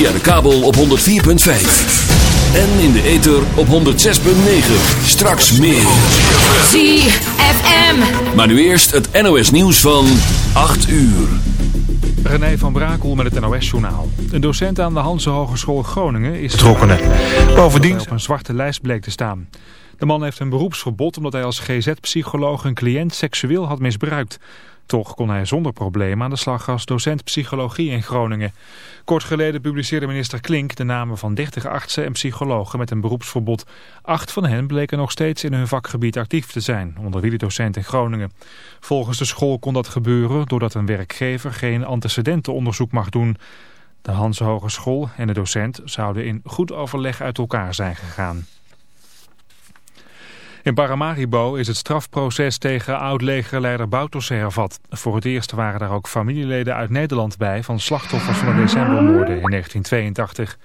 Via de kabel op 104.5. En in de ether op 106.9. Straks meer. ZFM. Maar nu eerst het NOS nieuws van 8 uur. René van Brakel met het NOS-journaal. Een docent aan de Hanse Hogeschool Groningen is... betrokkenen. Bovendien op een zwarte lijst bleek te staan. De man heeft een beroepsverbod omdat hij als GZ-psycholoog een cliënt seksueel had misbruikt. Toch kon hij zonder probleem aan de slag als docent psychologie in Groningen. Kort geleden publiceerde minister Klink de namen van 30 artsen en psychologen met een beroepsverbod. Acht van hen bleken nog steeds in hun vakgebied actief te zijn, onder wie de docent in Groningen. Volgens de school kon dat gebeuren doordat een werkgever geen antecedentenonderzoek mag doen. De Hanse Hogeschool en de docent zouden in goed overleg uit elkaar zijn gegaan. In Paramaribo is het strafproces tegen oud-legerleider Bouterse hervat. Voor het eerst waren daar ook familieleden uit Nederland bij van slachtoffers van de decembermoorden in 1982.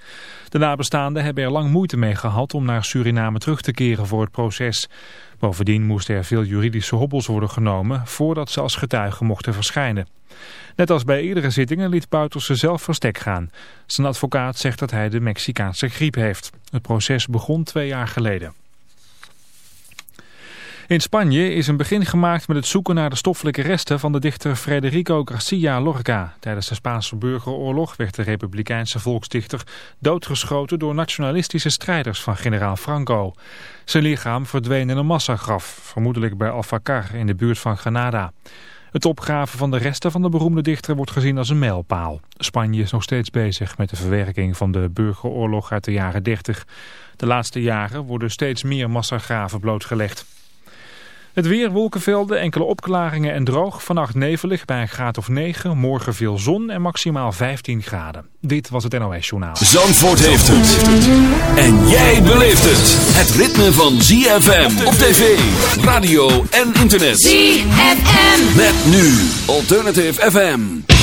De nabestaanden hebben er lang moeite mee gehad om naar Suriname terug te keren voor het proces. Bovendien moesten er veel juridische hobbels worden genomen voordat ze als getuigen mochten verschijnen. Net als bij eerdere zittingen liet Bouterse zelf verstek gaan. Zijn advocaat zegt dat hij de Mexicaanse griep heeft. Het proces begon twee jaar geleden. In Spanje is een begin gemaakt met het zoeken naar de stoffelijke resten van de dichter Federico Garcia Lorca. Tijdens de Spaanse burgeroorlog werd de republikeinse volksdichter doodgeschoten door nationalistische strijders van generaal Franco. Zijn lichaam verdween in een massagraf, vermoedelijk bij Alfacar in de buurt van Granada. Het opgraven van de resten van de beroemde dichter wordt gezien als een mijlpaal. Spanje is nog steeds bezig met de verwerking van de burgeroorlog uit de jaren 30. De laatste jaren worden steeds meer massagraven blootgelegd. Het weer, wolkenvelden, enkele opklaringen en droog. Vannacht nevelig bij een graad of 9. Morgen veel zon en maximaal 15 graden. Dit was het NOS Journaal. Zandvoort heeft het. En jij beleeft het. Het ritme van ZFM op tv, radio en internet. ZFM. Met nu Alternative FM.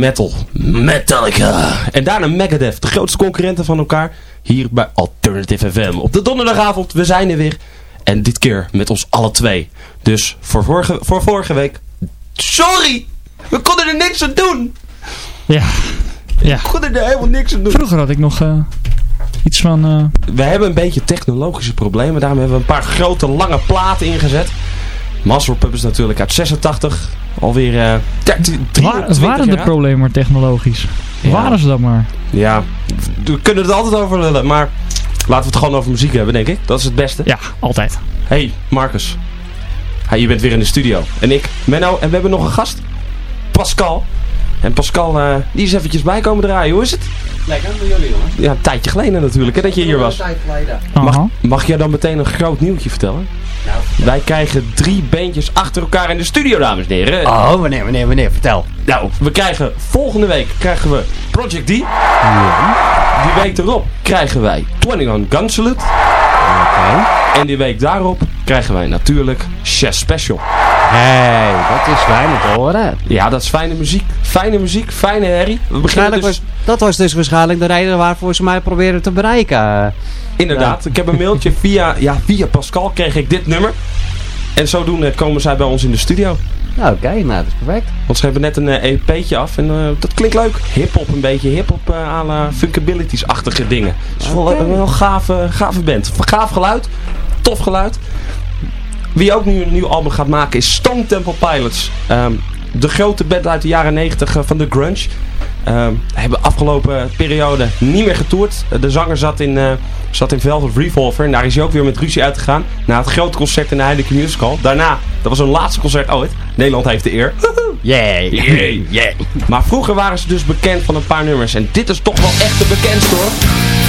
Metal. Metallica. En daarna Megadeth, de grootste concurrenten van elkaar. Hier bij Alternative FM. Op de donderdagavond, we zijn er weer. En dit keer met ons alle twee. Dus voor vorige, voor vorige week... Sorry! We konden er niks aan doen! Ja. ja. We konden er helemaal niks aan doen. Vroeger had ik nog uh, iets van... Uh... We hebben een beetje technologische problemen. Daarom hebben we een paar grote lange platen ingezet. Master Puppets natuurlijk uit 86. Alweer uh, 13, Waar, waren de problemen technologisch? Ja. Waren ze dat maar? Ja, we kunnen het altijd over lullen, maar laten we het gewoon over muziek hebben, denk ik. Dat is het beste. Ja, altijd. Hey, Marcus. Hey, je bent weer in de studio. En ik, Menno, en we hebben nog een gast. Pascal. En Pascal, uh, die is eventjes bij komen draaien. Hoe is het? Lekker, met jullie jongens. Ja, een tijdje geleden natuurlijk, hè, dat je hier was. Een tijd geleden. Mag, mag jij dan meteen een groot nieuwtje vertellen? Wij krijgen drie beentjes achter elkaar in de studio, dames en heren. Oh, wanneer, wanneer, wanneer? Vertel. Nou, we krijgen volgende week krijgen we Project D. Ja. Die week erop krijgen wij 21 Gun Salute. Oké. En die week daarop krijgen wij natuurlijk Chess Special. Hey, dat is fijn om te horen. Ja, dat is fijne muziek. Fijne muziek, fijne herrie. We beginnen dus... dat was dus waarschijnlijk de reden waarvoor ze mij proberen te bereiken. Inderdaad, ik heb een mailtje via, ja, via Pascal kreeg ik dit nummer. En zodoende komen zij bij ons in de studio. Oké, nou dat is perfect. Want ze hebben net een uh, EP'tje af en uh, dat klinkt leuk. Hip-hop, een beetje hip-hop uh, aan uh, funkabilities-achtige dingen. Dus okay. wel, wel een gave, gave band. Gaaf geluid, tof geluid. Wie ook nu een nieuw album gaat maken is Stone Temple Pilots. Um, de grote band uit de jaren 90 van de grunge. Um, hebben afgelopen periode niet meer getoerd. De zanger zat in, uh, zat in Velvet Revolver. En daar is hij ook weer met ruzie uitgegaan. Na het grote concert in de Heineken Musical. Daarna, dat was hun laatste concert ooit. Nederland heeft de eer. Yay. Yay. Yay. Maar vroeger waren ze dus bekend van een paar nummers. En dit is toch wel echt de bekendste hoor.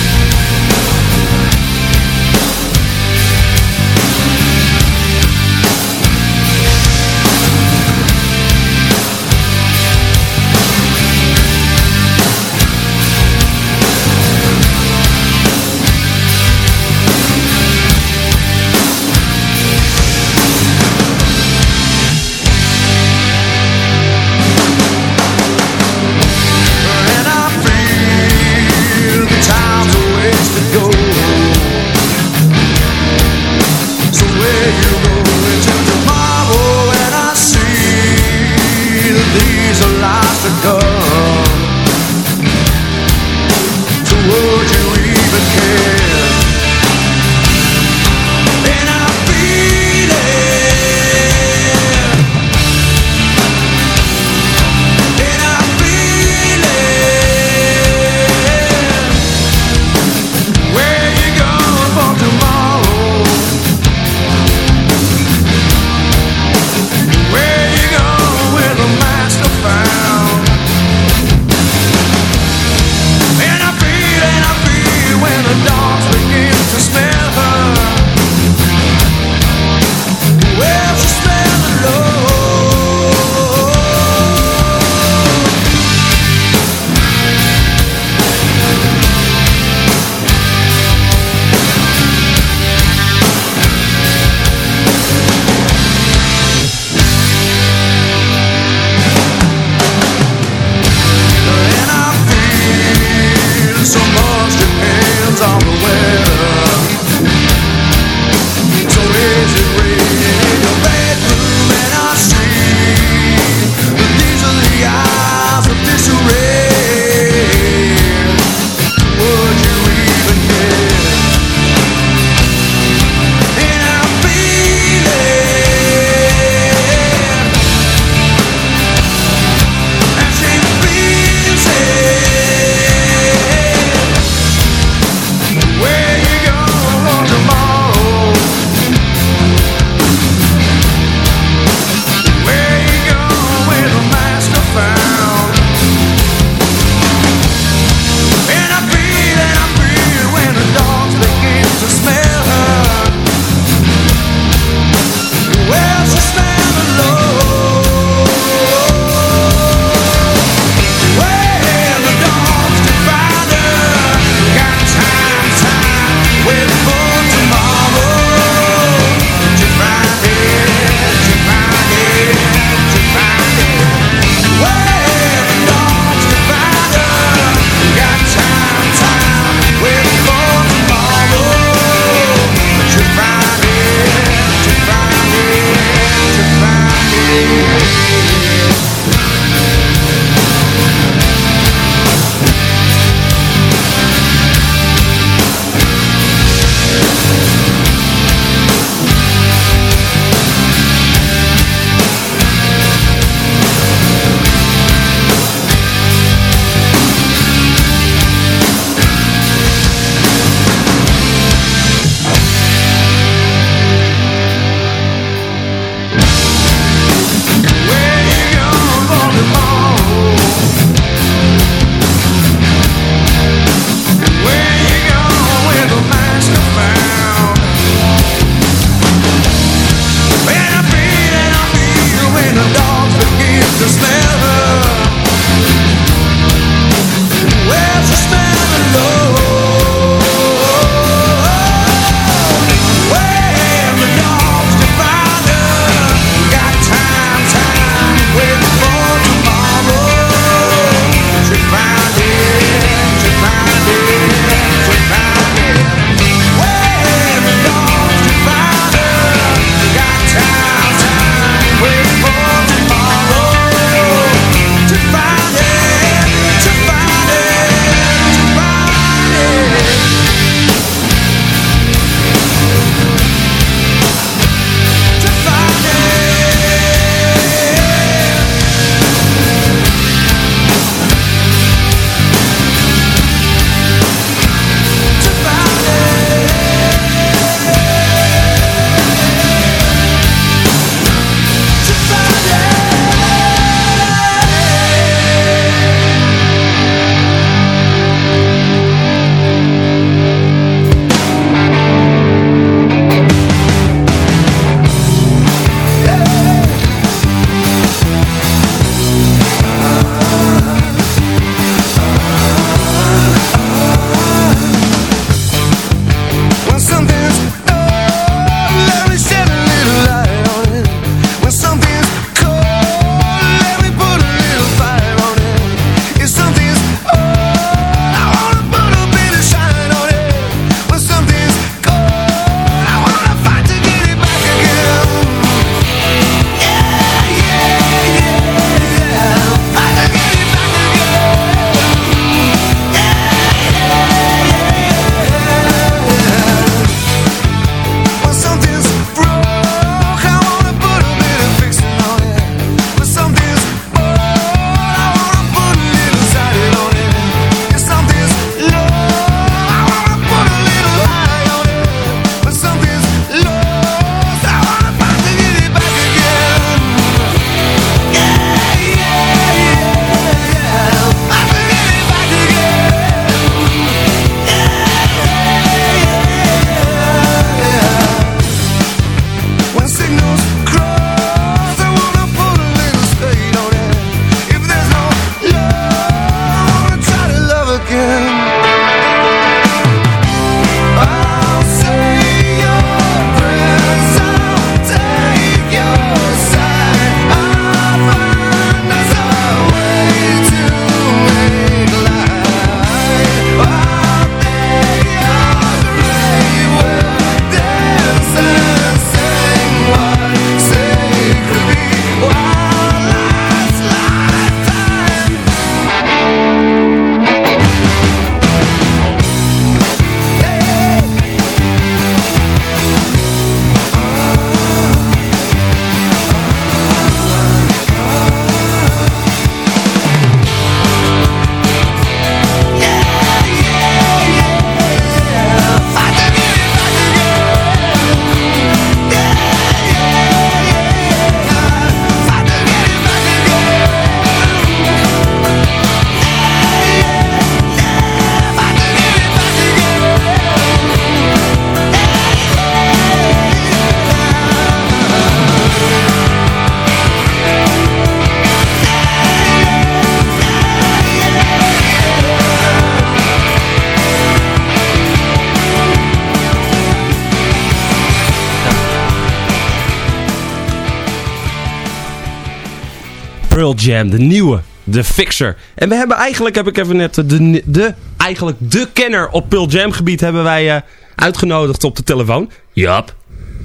Jam, de nieuwe. De Fixer. En we hebben eigenlijk, heb ik even net, de, de, eigenlijk de kenner op Pearl Jam gebied hebben wij uh, uitgenodigd op de telefoon. Jap,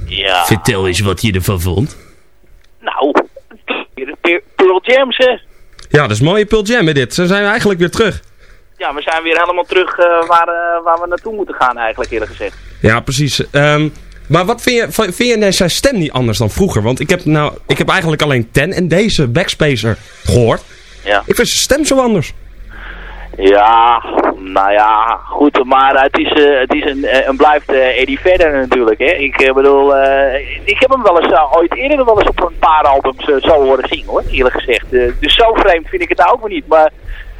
Ja. vertel eens wat je ervan vond. Nou, Pearl Jams, hè? Ja, dat is mooie Pearl Jam, hè, dit. Ze zijn eigenlijk weer terug. Ja, we zijn weer helemaal terug uh, waar, uh, waar we naartoe moeten gaan eigenlijk, eerlijk gezegd. Ja, precies. Um, maar wat vind je, vind je zijn stem niet anders dan vroeger? Want ik heb, nou, ik heb eigenlijk alleen Ten en deze Backspacer gehoord. Ja. Ik vind zijn stem zo anders. Ja, nou ja, goed, maar het is, uh, het is een, een blijft uh, Eddie Vedder natuurlijk. Hè. Ik uh, bedoel, ik heb hem wel eens ooit eerder wel eens op een paar albums zo horen zingen hoor, eerlijk gezegd. dus zo vreemd vind ik het ook niet, maar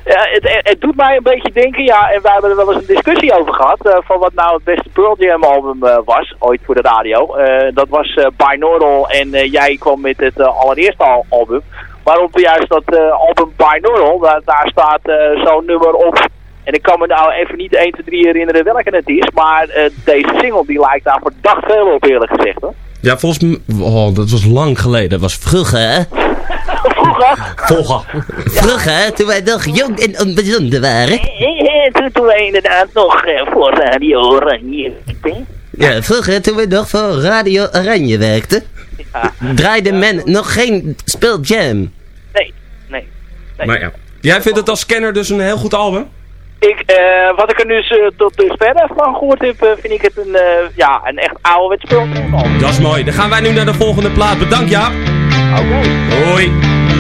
het, het, doet mij een beetje denken, ja, en wij hebben er wel eens een discussie over gehad, uh, van wat nou het beste Pearl Jam album uh, was, ooit voor de radio. Uh, dat was Binaural en jij kwam met het allereerste al album. Waarop juist dat album Binaural, daar, daar staat zo'n nummer op. En ik kan me nou even niet 1, 2, 3 herinneren welke het is, maar deze single die lijkt daar verdacht veel op eerlijk gezegd hoor. Ja, volgens mij... Oh, dat was lang geleden. Dat was vroeger, hè? vroeger? Vroeger. Vroeger, toen wij nog jong en onbezonder waren. Toen, toen wij inderdaad nog uh, voor Radio Oranje werkten. Ja, vroeger toen we nog voor Radio Oranje werkten. Ja. Draaide men nog geen Speel Jam. Nee, nee, nee. Maar ja. Jij vindt het als scanner dus een heel goed album? Ik, uh, wat ik er nu uh, tot dusver van gehoord heb, uh, vind ik het een, ja, een echt ouderwets spul. Dat is mooi. Dan gaan wij nu naar de volgende plaat. Bedankt, ja. Oké. Okay.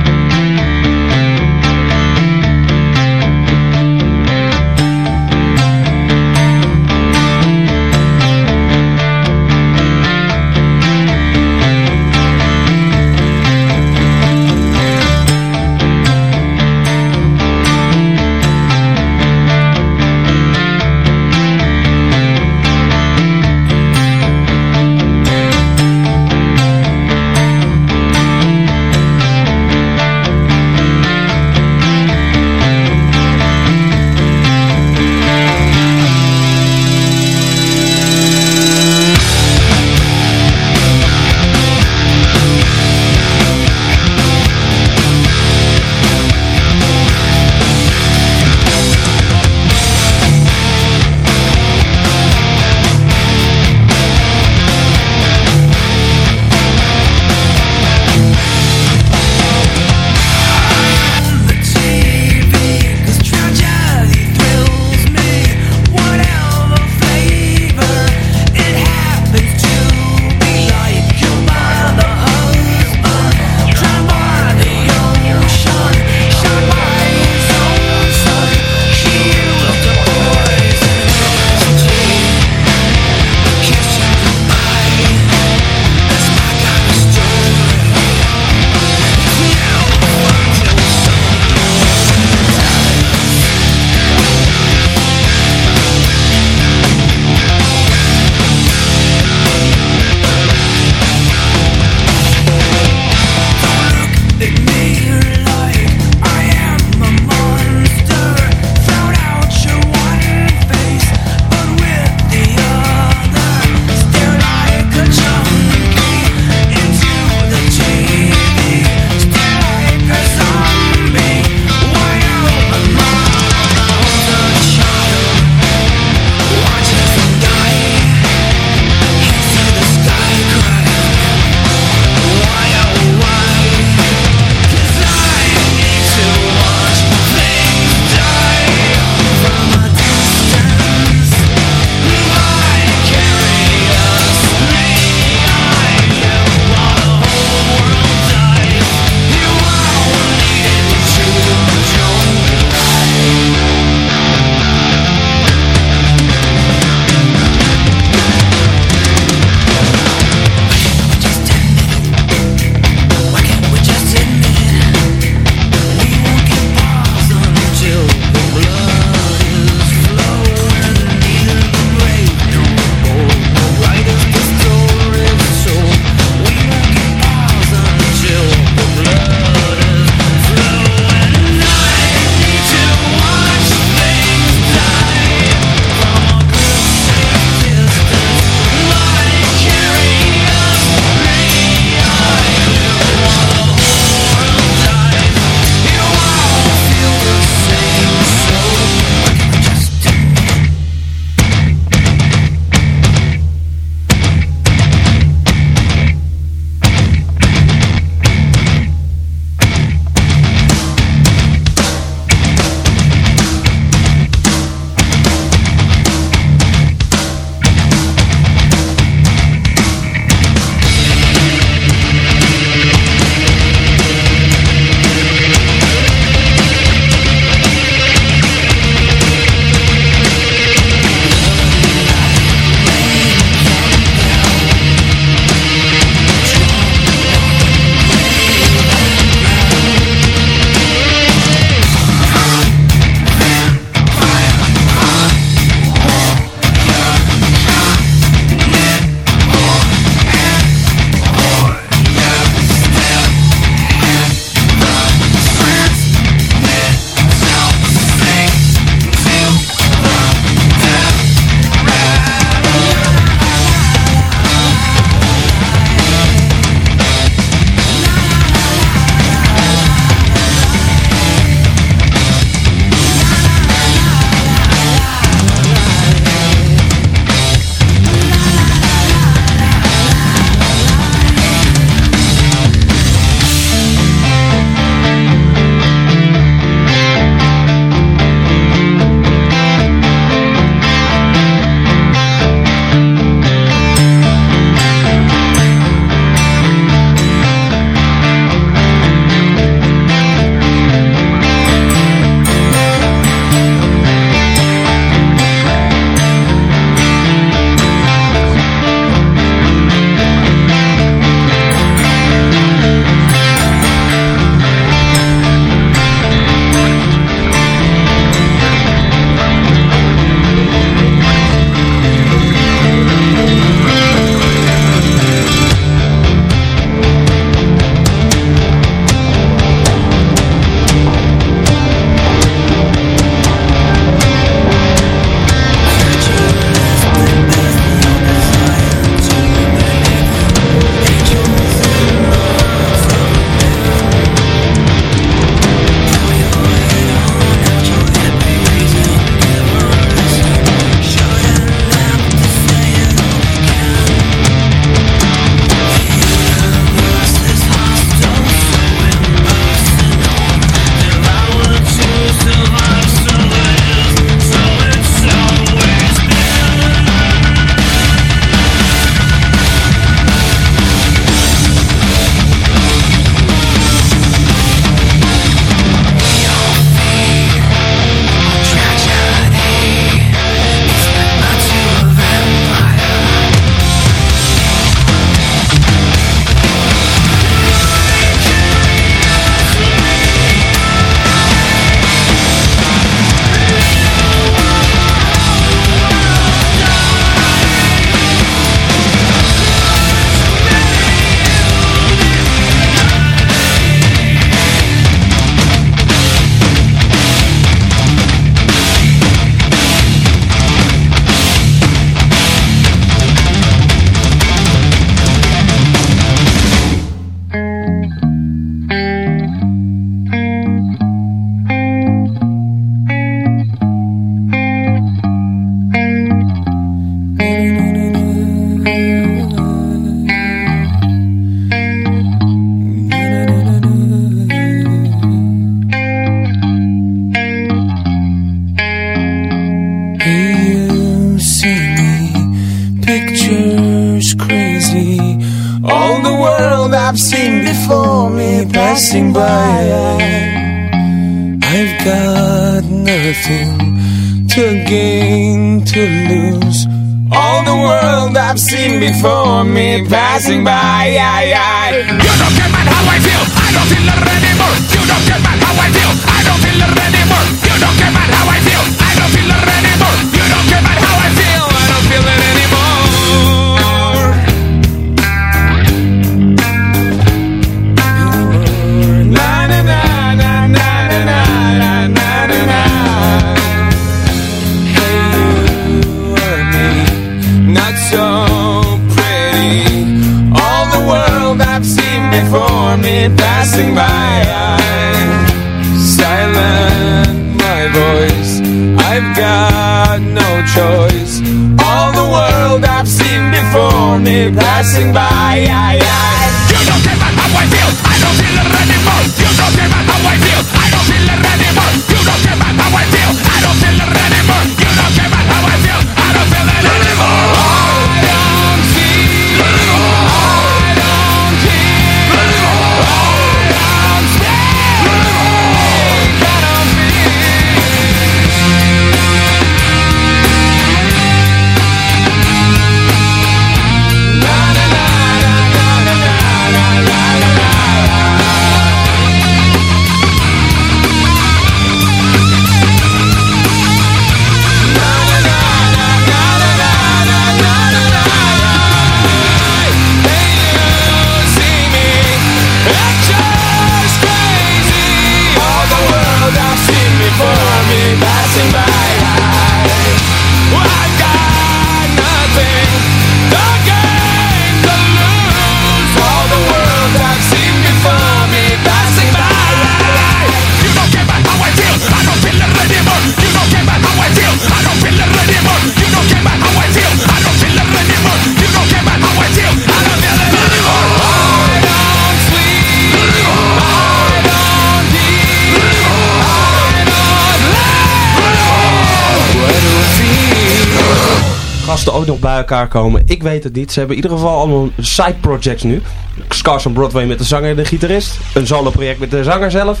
Nog bij elkaar komen. Ik weet het niet. Ze hebben in ieder geval allemaal side projects nu. Scars on Broadway met de zanger en de gitarist. Een solo project met de zanger zelf.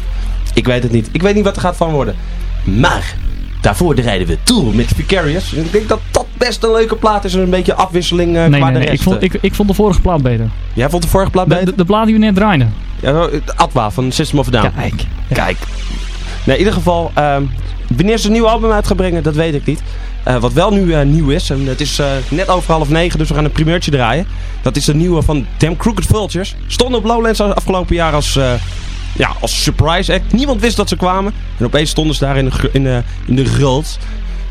Ik weet het niet. Ik weet niet wat er gaat van worden. Maar daarvoor rijden we Tour met Vicarious. Ik denk dat dat best een leuke plaat is. En een beetje afwisseling eh, Nee, qua nee, de nee. Ik vond, ik, ik vond de vorige plaat beter. Jij vond de vorige plaat De, beter? de, de plaat die we net draaiden. Ja, Atwa van System of a Down. Kijk. Kijk. Nee, in ieder geval, ehm, wanneer ze een nieuw album uit gaan brengen, dat weet ik niet. Eh, wat wel nu eh, nieuw is, en het is eh, net over half negen, dus we gaan een primeurtje draaien. Dat is de nieuwe van Damn Crooked Vultures. Stonden op Lowlands afgelopen jaar als, ja, als surprise act. Niemand wist dat ze kwamen. En opeens stonden ze daar in de, in in de.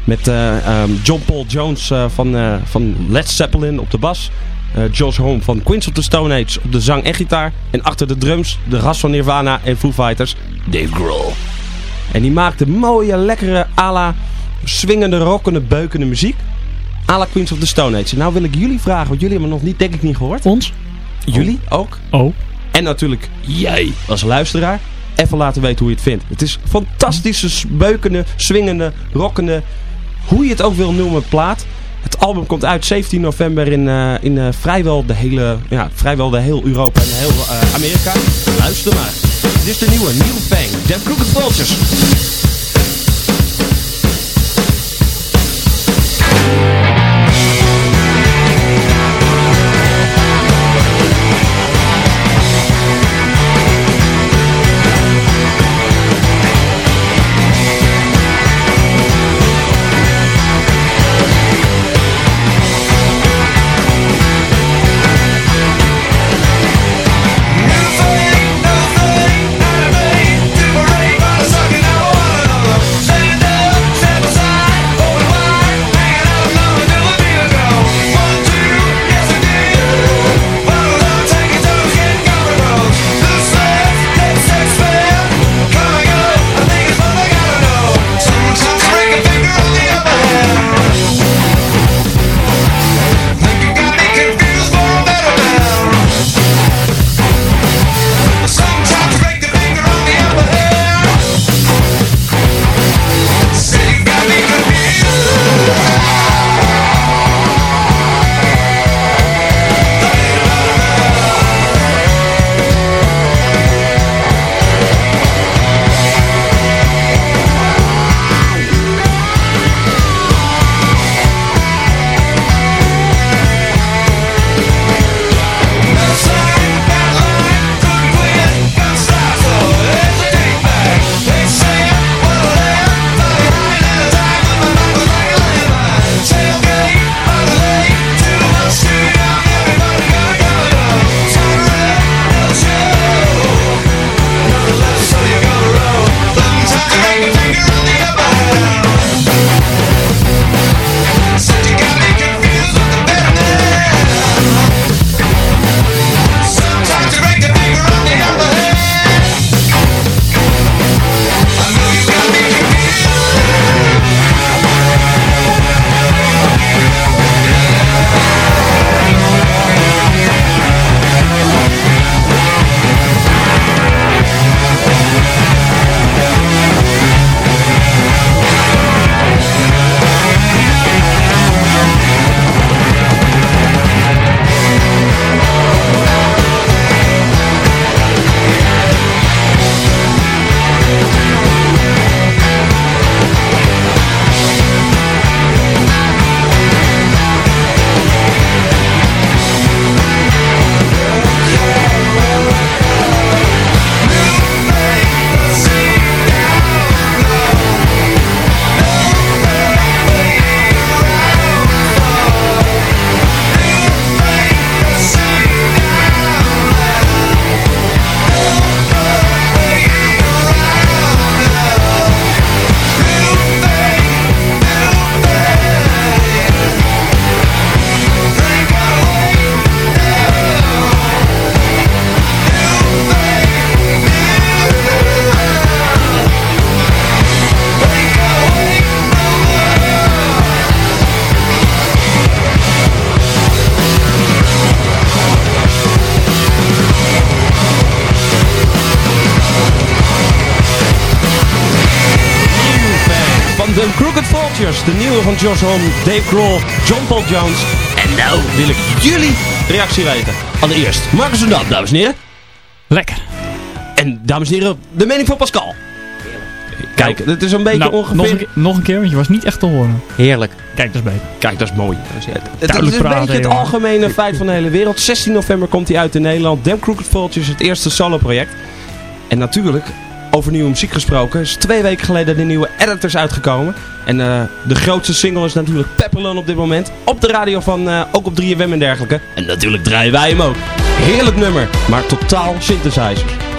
Met eh, ehm, John Paul Jones van, van Led Zeppelin op de bas. Josh Home van Queens of the Stone Age op de zang en gitaar. En achter de drums de gast van Nirvana en Foo Fighters, Dave Grohl. En die maakte mooie, lekkere, à la swingende, rockende, beukende muziek. À la Queens of the Stone Age. Nou wil ik jullie vragen, want jullie hebben nog niet, denk ik, niet gehoord. Ons? Jullie ook. Oh. En natuurlijk jij als luisteraar. Even laten weten hoe je het vindt. Het is fantastische, beukende, swingende, rockende, hoe je het ook wil noemen, plaat. Het album komt uit 17 november in, eh, in eh, vrijwel, de hele, ja, vrijwel de heel Europa en heel eh, Amerika. Luister maar. Dit is de nieuwe, Neil Fang, Dead Crooked Vultures. Josh Homme, Dave Grohl, John Paul Jones. En nou wil ik jullie reactie weten. Allereerst, Marcus van Dam, dames en heren. Lekker. En dames en heren, de mening van Pascal. Kijk, het is een beetje Nou, ongeveer... nog, een, keer- nog een keer, want je was niet echt te horen. Heerlijk. Kijk, dat is beter. Kijk, dat is mooi. Het, het is Duidelijk een beetje het jongen. algemene feit van de hele wereld. 16 november komt hij uit in Nederland. Damn Crooked Vultures, het eerste solo-project. En natuurlijk, over nieuwe muziek gesproken, is twee weken geleden de nieuwe Editors uitgekomen. En eh, de grootste single is natuurlijk Pepperlon op dit moment. Op de radio van, eh, ook op 3FM en dergelijke. En natuurlijk draaien wij hem ook. Heerlijk nummer, maar totaal synthesizers.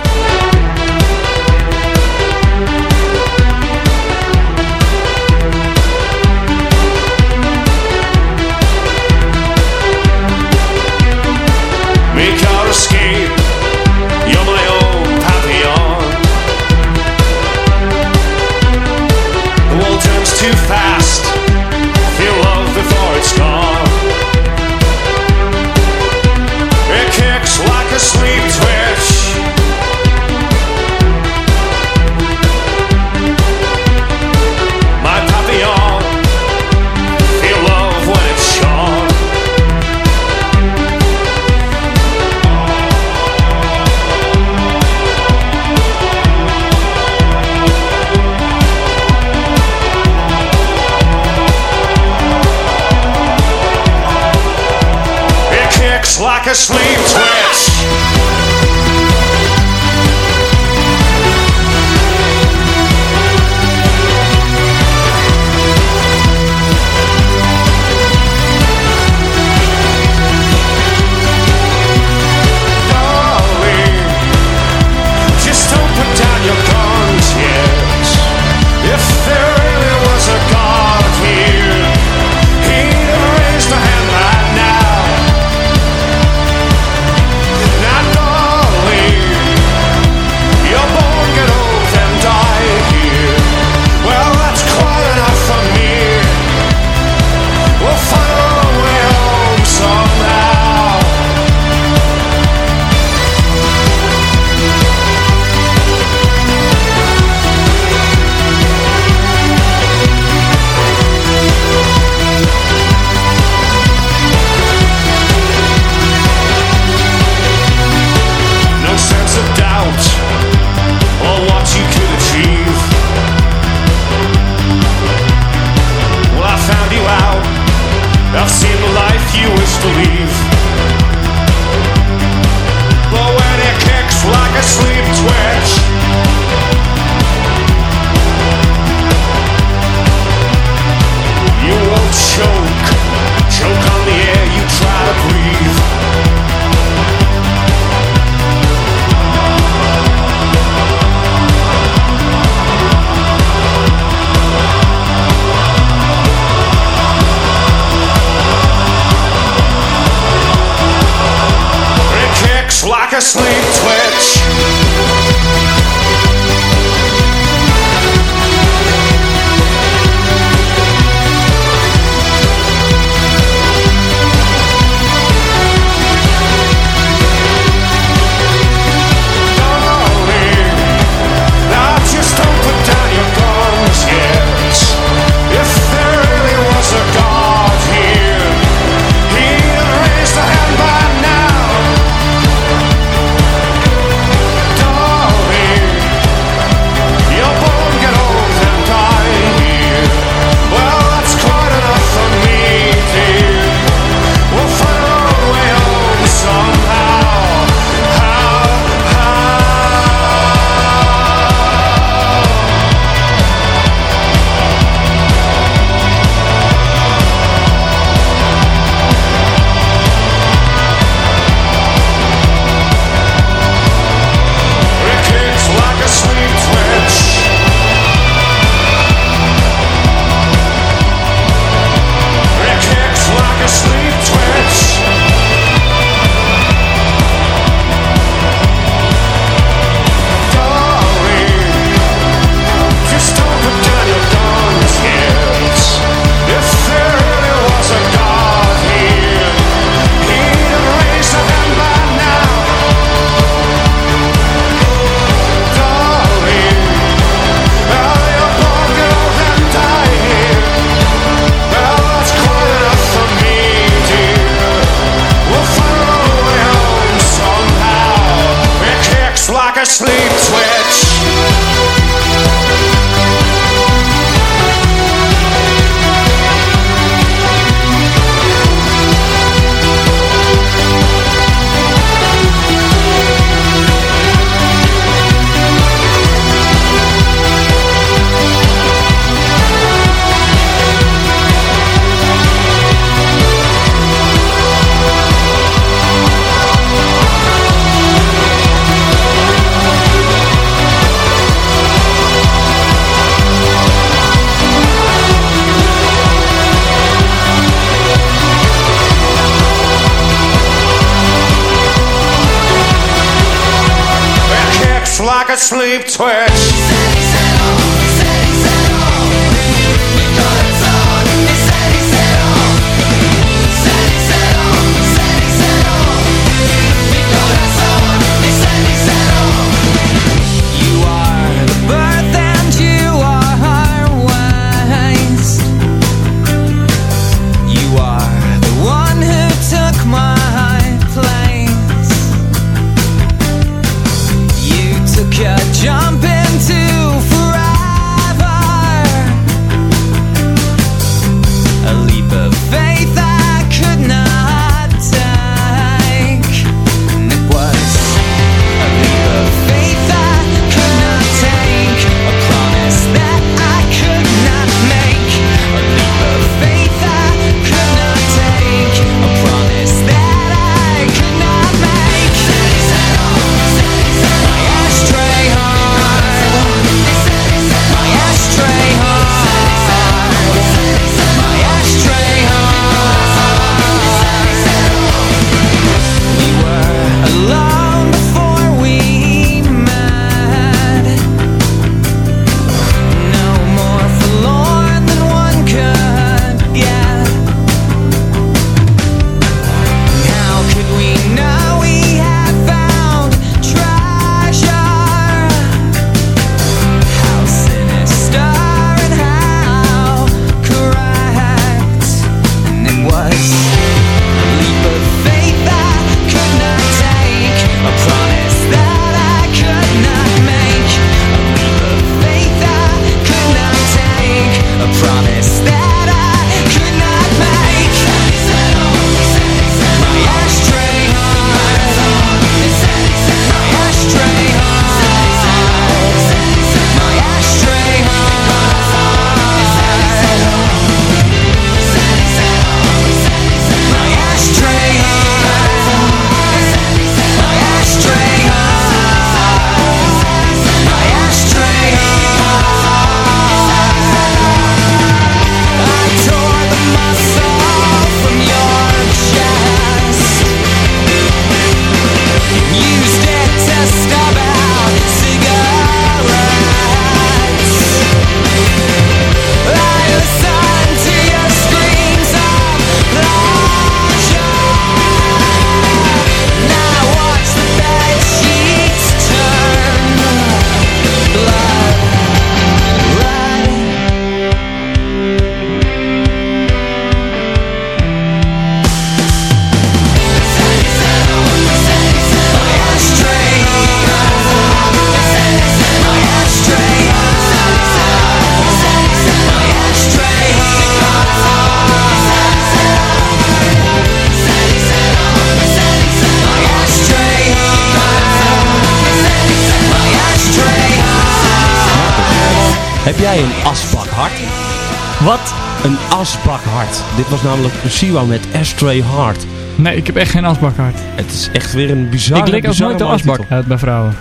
Dit was namelijk Siwa met Astray Heart. Nee, ik heb echt geen asbakhart. Het is echt weer een bizarre, ik lik bizarre nooit de asbak uit bij vrouwen.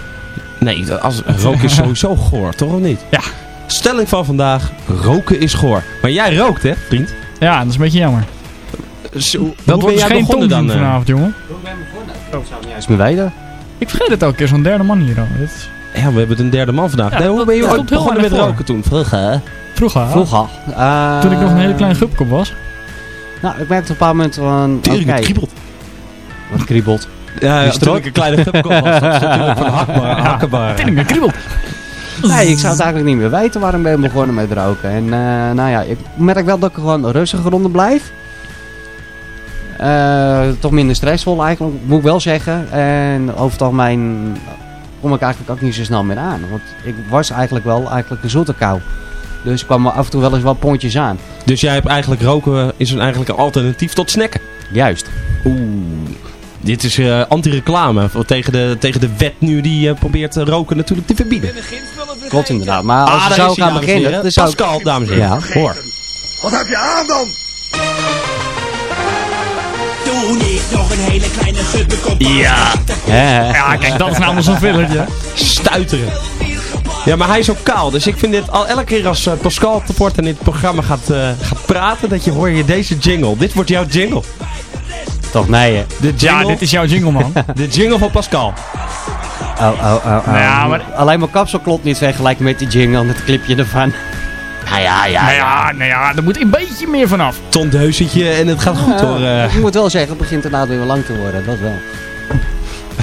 Nee, as, roken is sowieso goor, toch of niet? Ja. Stelling van vandaag, roken is goor. Maar jij rookt hè, vriend? Ja, dat is een beetje jammer. Zo, hoe Dat ben wordt dus jij geen begonnen dan? eh? vanavond, jongen. Juist me weten. Ik vergeet het elke keer, zo'n derde man hier. is Ja, we hebben een derde man vandaag. Ja, nee, hoe dat- ben je dat ooit begonnen met voor. roken toen? Vroeger. vroeger. Vroeger. eh, Toen ik nog een hele kleine gupkop was. Nou, ik merkte op een paar momenten van... Tering, oké, het kriebelt. Wat kriebelt. Ja, ja toen ik een kleine gupkop was. Dat is natuurlijk van hakbaar. hakbaar. Tering, het kriebelt. Nee, ik zou het eigenlijk niet meer weten waarom ben ik begonnen met roken. En eh, nou ja, ik merk wel dat ik gewoon rustiger onder blijf. Eh, toch minder stressvol eigenlijk, moet ik wel zeggen. En over het algemeen kom ik eigenlijk ook niet zo snel meer aan. Want ik was eigenlijk wel eigenlijk een zoete kou. Dus ik kwam er af en toe wel eens wat pontjes aan. Dus jij hebt eigenlijk roken is een, eigenlijk een alternatief tot snacken. Juist. Oeh. Dit is eh, anti-reclame voor- tegen de, tegen de wet nu die eh, probeert eh, roken natuurlijk te verbieden. Klopt inderdaad. Maar als Ah, we daar zo is hij, gaan dames en beginnen... heren. dan zou ik- Pascal, dames en heren. Ja. Hoor. Wat heb je aan dan? Toen ik nog een hele kleine Ja. Ja, kijk, dat is allemaal zo'n filletje. Stuiteren. Ja, maar hij is ook kaal. Dus ik vind dit al elke keer als eh, Pascal Teport in dit programma gaat, eh, gaat praten, dat je hoor je deze jingle. Dit wordt jouw jingle. Toch nee, hè? De jingle, Ja, dit is jouw jingle, man. de jingle van Pascal. Oh, oh, oh, oh. Nou ja, maar- Alleen mijn kapsel klopt niet vergelijken met die jingle en het clipje ervan. Nou ja, ja, Nou ja, nou ja, er moet een beetje meer vanaf. Tondeuzetje en het gaat goed hoor. eh. Ik moet wel zeggen, het begint inderdaad weer lang te worden. Dat wel.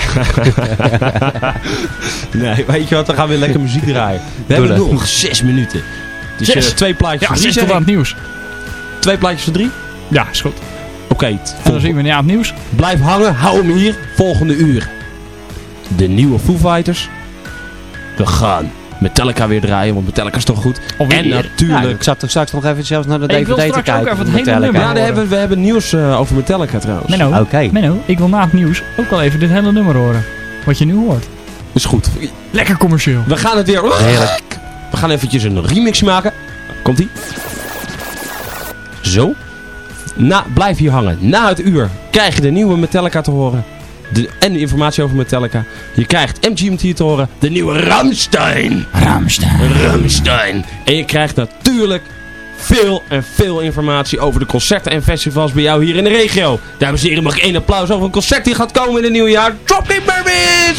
nee, weet je wat, we gaan weer lekker muziek draaien. We Doe hebben dat. nog zes minuten. Dus Zes. eh, twee plaatjes Ja, voor drie, tot aan het nieuws. Twee plaatjes voor drie? Ja, is goed. Oké, En dan zien we niet aan het nieuws. blijf hangen, hou hem hier. Volgende uur. De nieuwe Foo Fighters. We gaan Metallica weer draaien, want Metallica is toch goed. Alweer? En Ja, natuurlijk... ik zat toch straks nog even zelfs naar de Ik wil DVD te straks ook kijken. even het van hele Metallica. nummer. Ja, daar hebben, we hebben nieuws eh, over Metallica trouwens. Menno, Oké. Menno, ik wil na het nieuws ook wel even dit hele nummer horen. Wat je nu hoort. Is goed. Lekker commercieel. We gaan het weer... Heerlijk. We gaan eventjes een remix maken. Komt-ie? Zo. Na, blijf hier hangen. Na het uur krijg je de nieuwe Metallica te horen. De, en de informatie over Metallica. Je krijgt MGMT te horen. De nieuwe Ramstein. Ramstein. Ramstein. En je krijgt natuurlijk veel en veel informatie over de concerten en festivals bij jou hier in de regio. Dames en heren, mag ik één applaus over een concert die gaat komen in het nieuwe jaar. Tropic Babies!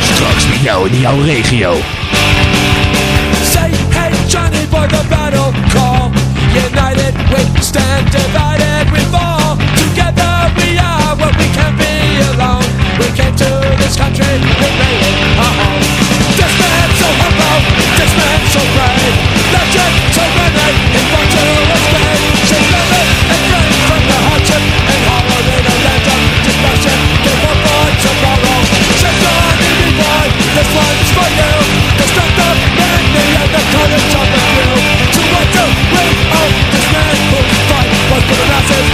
Straks bij jou in jouw regio. Boy, the battle call. United we stand, divided we fall. Together we are what we can be alone. We came to this country,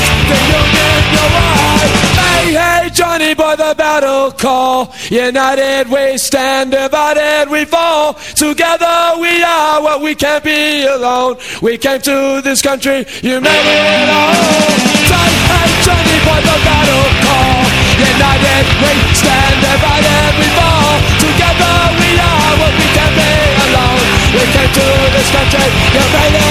your friends, the union, your. Hey, hey, Johnny boy, the battle call. United we stand, divided we fall. Together we are what we can't be alone. We came to this country, you made it home. Say, hey, Johnny boy, the battle call. United we stand, divided we fall. Together we are what we can't be alone. We came to this country, you made it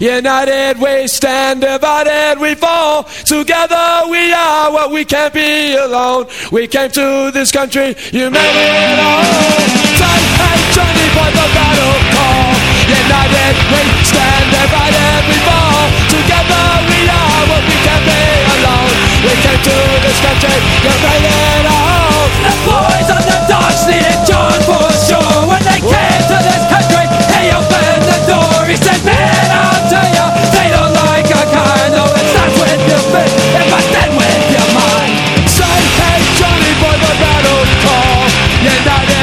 United we stand, divided we fall. Together we are what we can't be alone. We came to this country, you made it home. Say, hey, Johnny, by the battle call. United we stand, divided we fall. Together we are what we can't be alone. We came to this country, you made it home. The boys on the docks